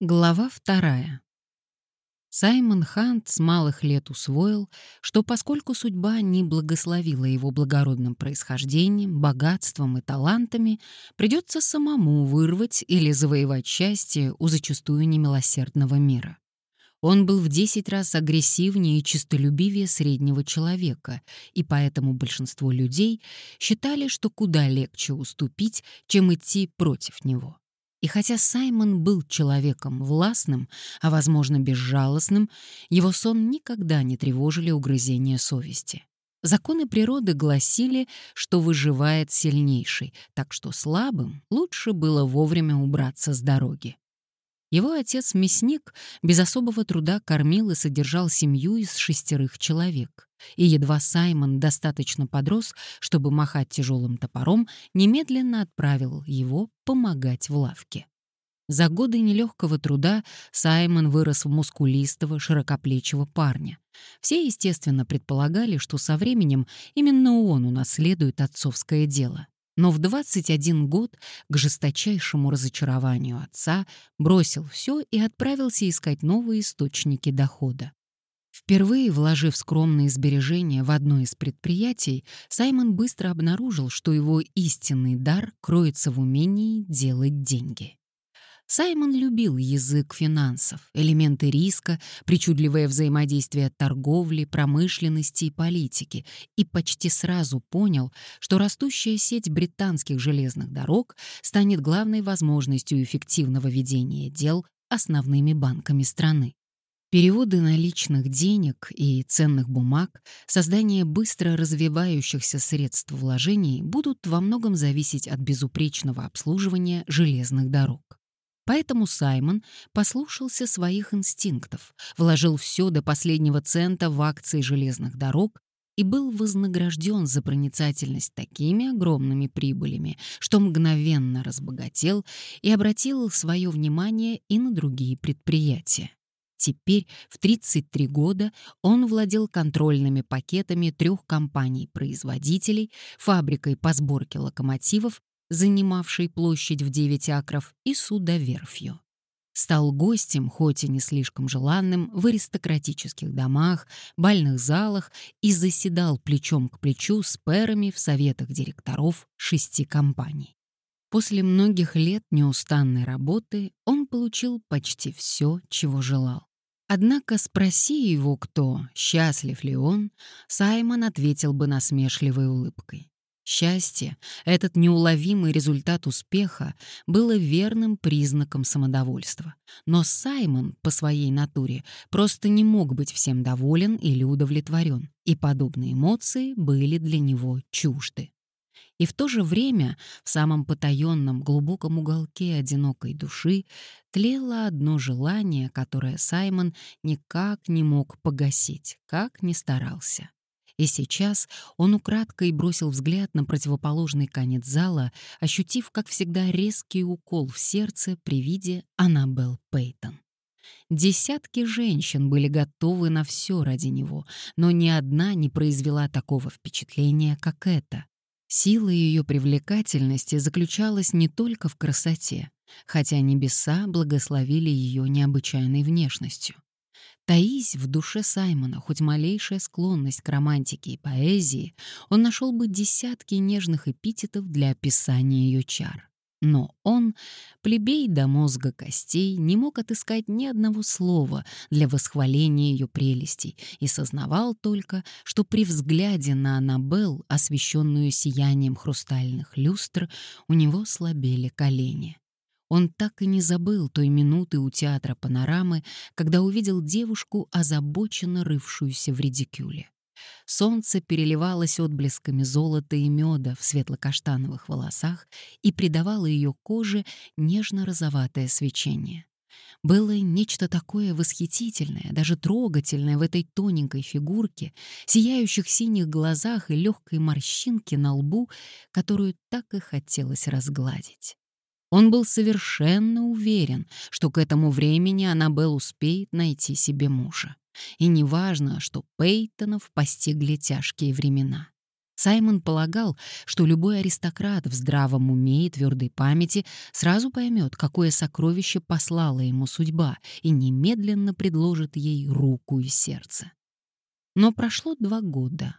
Глава вторая. Саймон Хант с малых лет усвоил, что поскольку судьба не благословила его благородным происхождением, богатством и талантами, придется самому вырвать или завоевать счастье у зачастую немилосердного мира. Он был в 10 раз агрессивнее и честолюбивее среднего человека, и поэтому большинство людей считали, что куда легче уступить, чем идти против него. И хотя Саймон был человеком властным, а, возможно, безжалостным, его сон никогда не тревожили угрызения совести. Законы природы гласили, что выживает сильнейший, так что слабым лучше было вовремя убраться с дороги. Его отец-мясник без особого труда кормил и содержал семью из шестерых человек. И едва Саймон достаточно подрос, чтобы махать тяжелым топором, немедленно отправил его помогать в лавке. За годы нелегкого труда Саймон вырос в мускулистого, широкоплечего парня. Все, естественно, предполагали, что со временем именно он унаследует отцовское дело но в 21 год к жесточайшему разочарованию отца бросил все и отправился искать новые источники дохода. Впервые вложив скромные сбережения в одно из предприятий, Саймон быстро обнаружил, что его истинный дар кроется в умении делать деньги. Саймон любил язык финансов, элементы риска, причудливое взаимодействие торговли, промышленности и политики, и почти сразу понял, что растущая сеть британских железных дорог станет главной возможностью эффективного ведения дел основными банками страны. Переводы наличных денег и ценных бумаг, создание быстро развивающихся средств вложений будут во многом зависеть от безупречного обслуживания железных дорог. Поэтому Саймон послушался своих инстинктов, вложил все до последнего цента в акции железных дорог и был вознагражден за проницательность такими огромными прибылями, что мгновенно разбогател и обратил свое внимание и на другие предприятия. Теперь, в 33 года, он владел контрольными пакетами трех компаний-производителей, фабрикой по сборке локомотивов занимавшей площадь в 9 акров, и судоверфью. Стал гостем, хоть и не слишком желанным, в аристократических домах, бальных залах и заседал плечом к плечу с пэрами в советах директоров шести компаний. После многих лет неустанной работы он получил почти все, чего желал. Однако спроси его кто, счастлив ли он, Саймон ответил бы насмешливой улыбкой. Счастье, этот неуловимый результат успеха, было верным признаком самодовольства. Но Саймон по своей натуре просто не мог быть всем доволен или удовлетворен, и подобные эмоции были для него чужды. И в то же время в самом потаенном глубоком уголке одинокой души тлело одно желание, которое Саймон никак не мог погасить, как ни старался. И сейчас он украдкой бросил взгляд на противоположный конец зала, ощутив, как всегда, резкий укол в сердце при виде Аннабелл Пейтон. Десятки женщин были готовы на все ради него, но ни одна не произвела такого впечатления, как эта. Сила ее привлекательности заключалась не только в красоте, хотя небеса благословили ее необычайной внешностью. Таись в душе Саймона хоть малейшая склонность к романтике и поэзии, он нашел бы десятки нежных эпитетов для описания ее чар. Но он, плебей до мозга костей, не мог отыскать ни одного слова для восхваления ее прелестей и сознавал только, что при взгляде на Аннабелл, освещенную сиянием хрустальных люстр, у него слабели колени. Он так и не забыл той минуты у театра панорамы, когда увидел девушку, озабоченно рывшуюся в редикюле. Солнце переливалось отблесками золота и меда в светло-каштановых волосах и придавало ее коже нежно-розоватое свечение. Было нечто такое восхитительное, даже трогательное в этой тоненькой фигурке, сияющих синих глазах и легкой морщинке на лбу, которую так и хотелось разгладить. Он был совершенно уверен, что к этому времени Аннабелл успеет найти себе мужа. И неважно, что Пейтонов постигли тяжкие времена. Саймон полагал, что любой аристократ в здравом уме и твердой памяти сразу поймет, какое сокровище послала ему судьба, и немедленно предложит ей руку и сердце. Но прошло два года,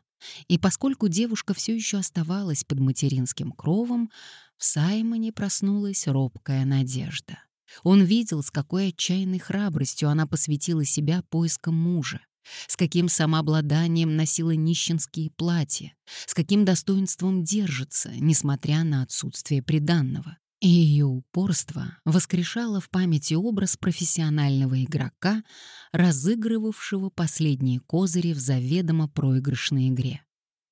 и поскольку девушка все еще оставалась под материнским кровом, в Саймоне проснулась робкая надежда. Он видел, с какой отчаянной храбростью она посвятила себя поискам мужа, с каким самообладанием носила нищенские платья, с каким достоинством держится, несмотря на отсутствие приданного. И ее упорство воскрешало в памяти образ профессионального игрока, разыгрывавшего последние козыри в заведомо проигрышной игре.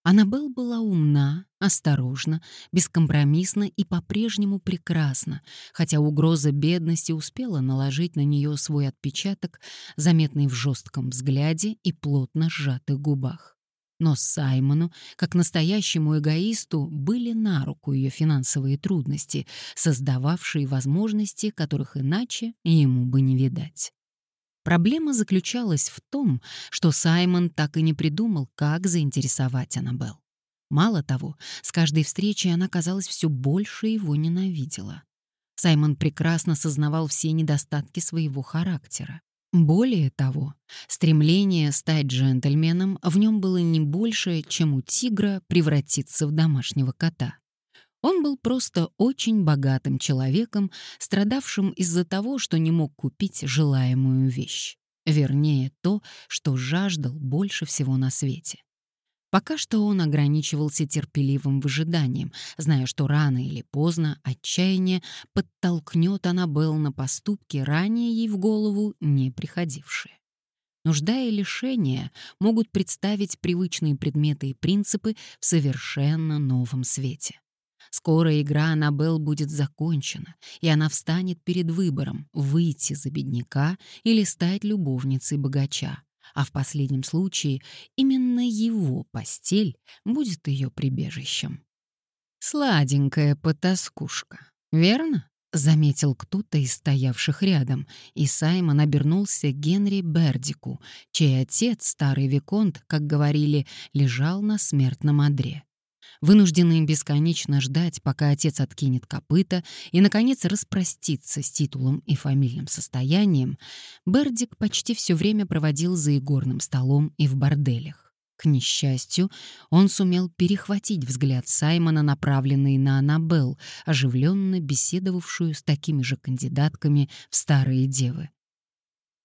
Аннабелл была умна, осторожна, бескомпромиссна и по-прежнему прекрасна, хотя угроза бедности успела наложить на нее свой отпечаток, заметный в жестком взгляде и плотно сжатых губах. Но Саймону, как настоящему эгоисту, были на руку ее финансовые трудности, создававшие возможности, которых иначе ему бы не видать. Проблема заключалась в том, что Саймон так и не придумал, как заинтересовать Аннабелл. Мало того, с каждой встречей она, казалось, все больше его ненавидела. Саймон прекрасно сознавал все недостатки своего характера. Более того, стремление стать джентльменом в нем было не больше, чем у тигра превратиться в домашнего кота. Он был просто очень богатым человеком, страдавшим из-за того, что не мог купить желаемую вещь. Вернее, то, что жаждал больше всего на свете. Пока что он ограничивался терпеливым выжиданием, зная, что рано или поздно отчаяние подтолкнет Аннабелл на поступки, ранее ей в голову не приходившие. Нужда и лишение могут представить привычные предметы и принципы в совершенно новом свете. Скоро игра Аннабелл будет закончена, и она встанет перед выбором — выйти за бедняка или стать любовницей богача. А в последнем случае именно его постель будет ее прибежищем. «Сладенькая потаскушка, верно?» — заметил кто-то из стоявших рядом, и Саймон обернулся Генри Бердику, чей отец, старый Виконт, как говорили, лежал на смертном одре. Вынужденный бесконечно ждать, пока отец откинет копыта и, наконец, распростится с титулом и фамильным состоянием, Бердик почти все время проводил за игорным столом и в борделях. К несчастью, он сумел перехватить взгляд Саймона, направленный на Аннабелл, оживленно беседовавшую с такими же кандидатками в старые девы.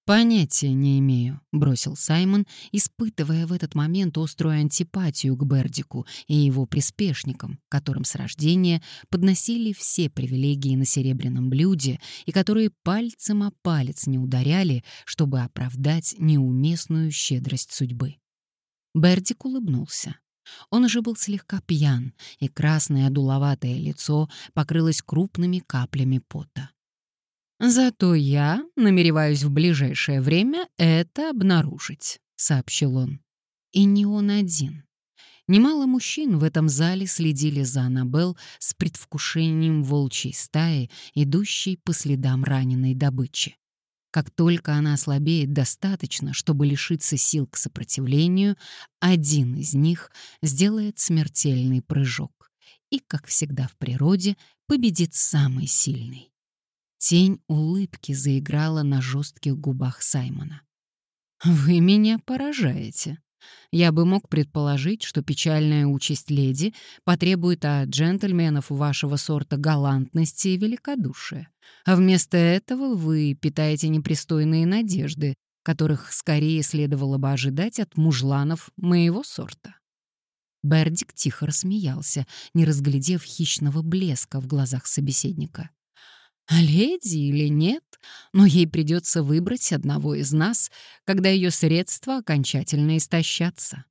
«Понятия не имею», — бросил Саймон, испытывая в этот момент острую антипатию к Бердику и его приспешникам, которым с рождения подносили все привилегии на серебряном блюде и которые пальцем о палец не ударяли, чтобы оправдать неуместную щедрость судьбы. Бердик улыбнулся. Он уже был слегка пьян, и красное одуловатое лицо покрылось крупными каплями пота. «Зато я намереваюсь в ближайшее время это обнаружить», — сообщил он. И не он один. Немало мужчин в этом зале следили за Аннабелл с предвкушением волчьей стаи, идущей по следам раненой добычи. Как только она ослабеет достаточно, чтобы лишиться сил к сопротивлению, один из них сделает смертельный прыжок. И, как всегда в природе, победит самый сильный. Тень улыбки заиграла на жестких губах Саймона. «Вы меня поражаете. Я бы мог предположить, что печальная участь леди потребует от джентльменов вашего сорта галантности и великодушия. А вместо этого вы питаете непристойные надежды, которых скорее следовало бы ожидать от мужланов моего сорта». Бердик тихо рассмеялся, не разглядев хищного блеска в глазах собеседника. Леди или нет, но ей придется выбрать одного из нас, когда ее средства окончательно истощатся.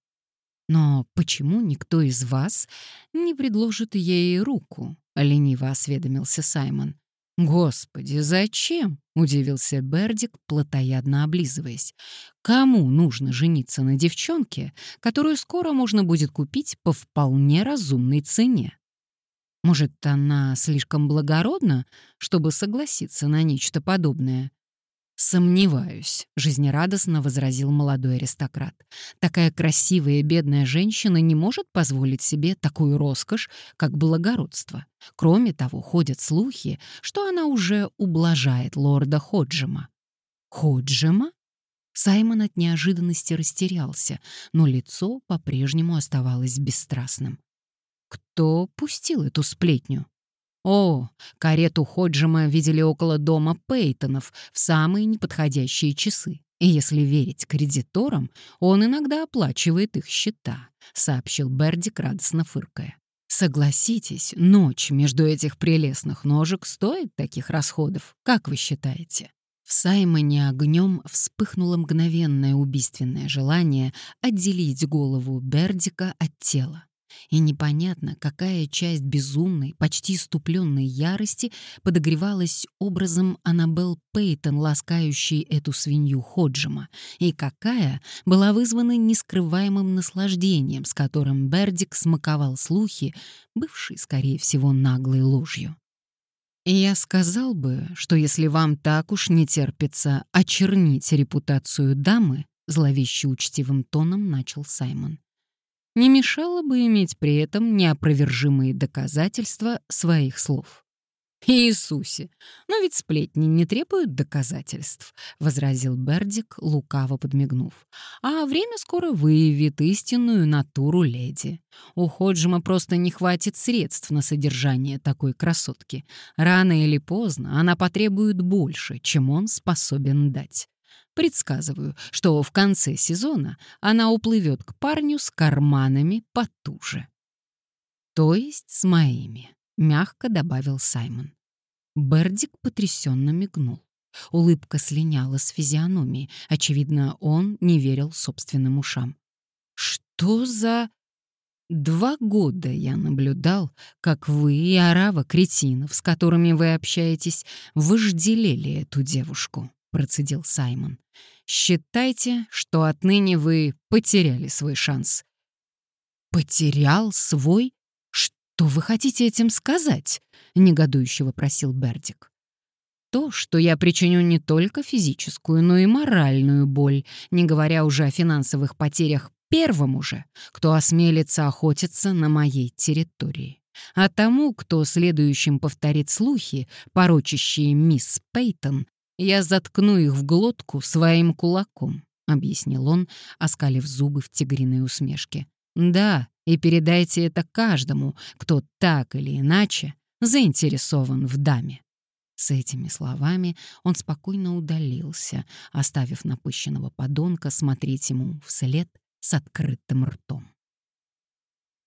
Но почему никто из вас не предложит ей руку? лениво осведомился Саймон. Господи, зачем? удивился Бердик, плотоядно облизываясь. Кому нужно жениться на девчонке, которую скоро можно будет купить по вполне разумной цене? Может, она слишком благородна, чтобы согласиться на нечто подобное? «Сомневаюсь», — жизнерадостно возразил молодой аристократ. «Такая красивая бедная женщина не может позволить себе такую роскошь, как благородство. Кроме того, ходят слухи, что она уже ублажает лорда Ходжема». «Ходжема?» Саймон от неожиданности растерялся, но лицо по-прежнему оставалось бесстрастным. «Кто пустил эту сплетню?» О, карету Ходжема видели около дома Пейтонов в самые неподходящие часы. И если верить кредиторам, он иногда оплачивает их счета, сообщил Бердик, радостно фыркая. Согласитесь, ночь между этих прелестных ножек стоит таких расходов, как вы считаете? В Саймоне огнем вспыхнуло мгновенное убийственное желание отделить голову Бердика от тела. И непонятно, какая часть безумной, почти иступленной ярости подогревалась образом Аннабел Пейтон, ласкающей эту свинью Ходжема, и какая была вызвана нескрываемым наслаждением, с которым Бердик смаковал слухи, бывшие, скорее всего, наглой ложью. Я сказал бы, что если вам так уж не терпится очернить репутацию дамы, зловеще учтивым тоном начал Саймон, не мешало бы иметь при этом неопровержимые доказательства своих слов. «Иисусе! Но ведь сплетни не требуют доказательств», — возразил Бердик, лукаво подмигнув. «А время скоро выявит истинную натуру леди. У Ходжима просто не хватит средств на содержание такой красотки. Рано или поздно она потребует больше, чем он способен дать. Предсказываю, что в конце сезона она уплывет к парню с карманами потуже. То есть с моими, мягко добавил Саймон. Бердик потрясенно мигнул. Улыбка слиняла с физиономии. Очевидно, он не верил собственным ушам. «Что за...» «Два года я наблюдал, как вы и арава кретинов, с которыми вы общаетесь, вожделели эту девушку», — процедил Саймон. Считайте, что отныне вы потеряли свой шанс. Потерял свой? Что вы хотите этим сказать? негодующе вопросил Бердик. То, что я причиню не только физическую, но и моральную боль, не говоря уже о финансовых потерях первому же, кто осмелится охотиться на моей территории. А тому, кто следующим повторит слухи, порочащие мисс Пейтон, «Я заткну их в глотку своим кулаком», — объяснил он, оскалив зубы в тигриной усмешке. «Да, и передайте это каждому, кто так или иначе заинтересован в даме». С этими словами он спокойно удалился, оставив напыщенного подонка смотреть ему вслед с открытым ртом.